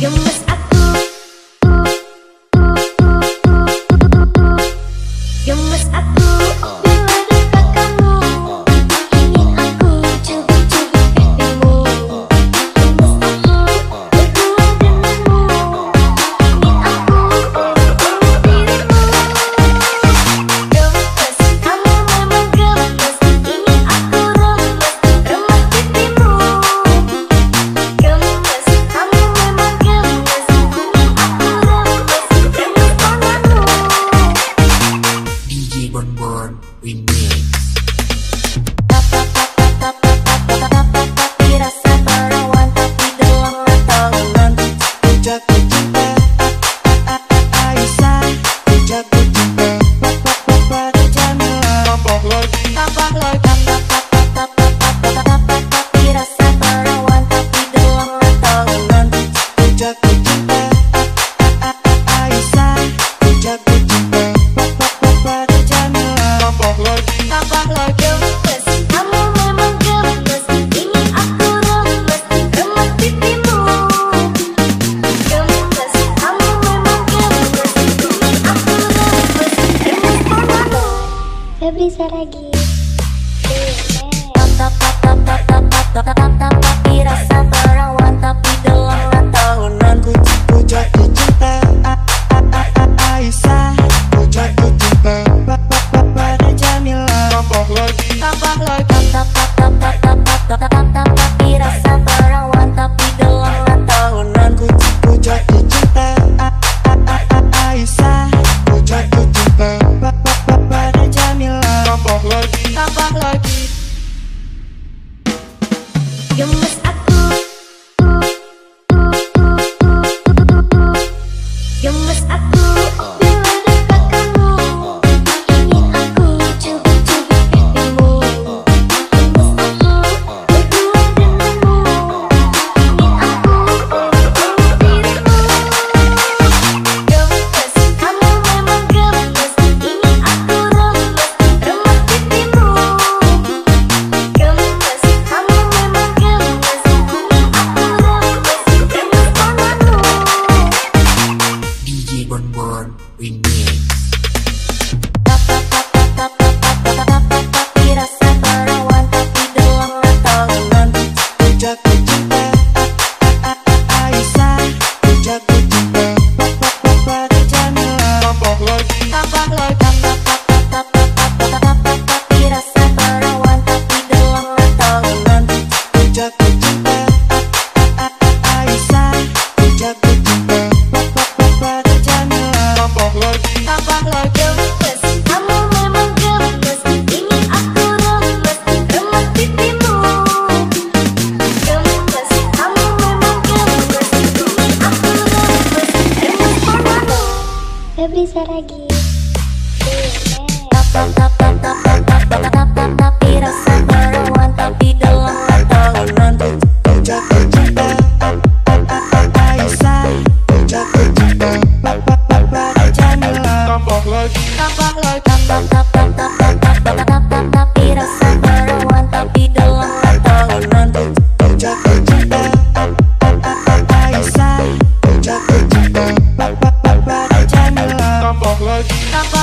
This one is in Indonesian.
You must bisa lagi one more need bisa lagi. out.